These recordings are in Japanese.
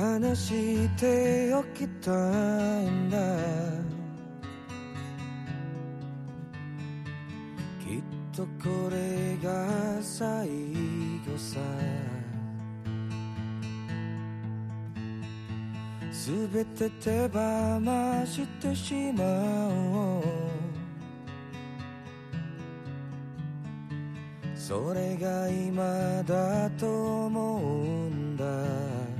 話しておきたいんだ。きっとこれが最後さ。すべて手放してしまおう。それが今だと思うんだ。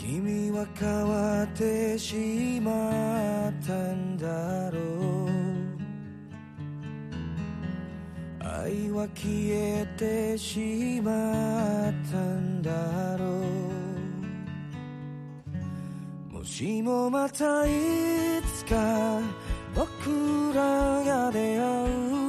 君は変わってしまったんだろう。愛は消えてしまったんだろう。もしもまたいつか僕らが出会う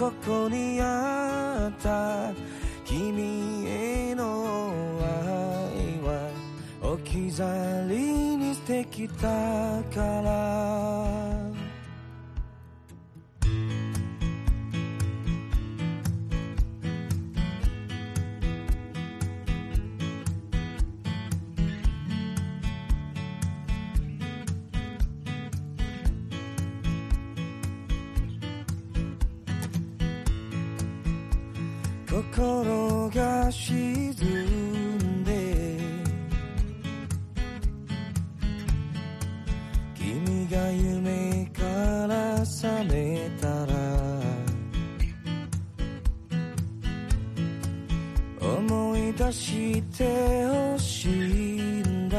ここにあった君への愛は置き去りにしてきたから。心が沈んで君が夢から覚めたら思い出してほしいんだ。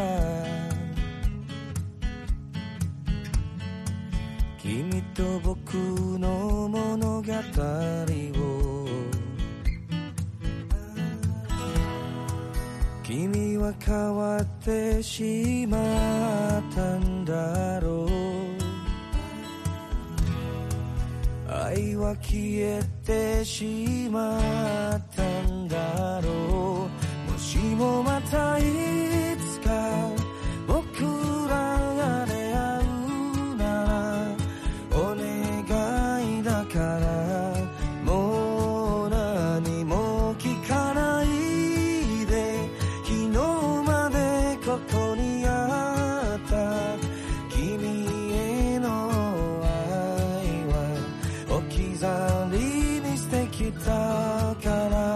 君と僕の物語を君は変わってしまったんだろう。愛は消えてしまったんだろう。そこにあった君への愛は置き去りにしてきたから